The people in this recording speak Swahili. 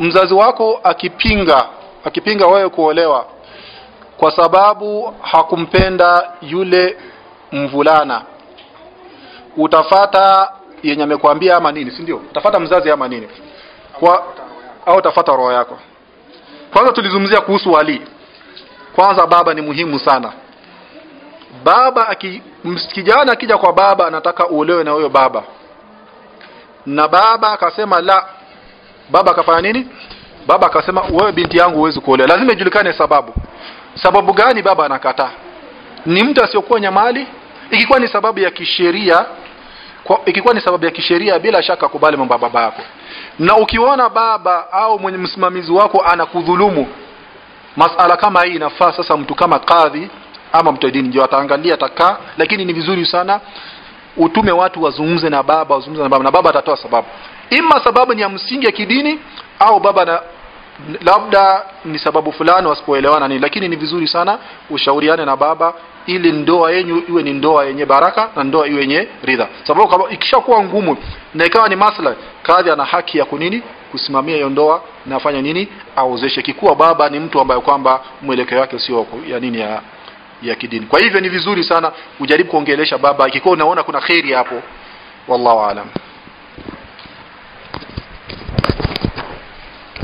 mzazi wako akipinga akipinga wewe kuolewa kwa sababu hakumpenda yule mvulana. Utafata yenye amekwambia ama nini si ndio? Utafata mzazi ama nini? Kwa au utafata roho yako? Kwanza tulizungumzia kuhusu wali kwanza baba ni muhimu sana. Baba aki, kijana akija kwa baba anataka uolewe na huyo baba. Na baba akasema la baba akafanya nini? Baba akasema wewe binti yangu huwezi kuolewa. Lazima ijulikane sababu. Sababu gani baba anakataa? Ni mtu asiyokuwa nyamali ikikuwa ni sababu ya kisheria kwa, ikikuwa ni sababu ya kisheria bila shaka kubali mambo ya baba yako. Na ukiona baba au mwenye msimamizi wako anakudhulumu masala kama hii inafaa sasa mtu kama kadhi ama mtu dini. Ndio ataangalia atakaa lakini ni vizuri sana utume watu wazungumze na baba wazungumze na baba na baba atatoa sababu. Ima sababu ni ya msingi ya kidini au baba na labda ni sababu fulani wasipoelewana nini. Lakini ni vizuri sana ushauriane na baba ili ndoa yenyu iwe ni ndoa yenye baraka na ndoa iwe yenye ridha. Sababu ikishakuwa ngumu na ikawa ni maslahi kadhi ana haki ya kunini kusimamia hiyo ndoa na afanye nini aozeshe. Kikuwa baba ni mtu ambaye kwamba mwelekeo wake sio ya nini ya ya kidini. Kwa hivyo ni vizuri sana ujaribu kuongelesha baba. Ikikuwa unaona kuna kheri hapo wallahu aalam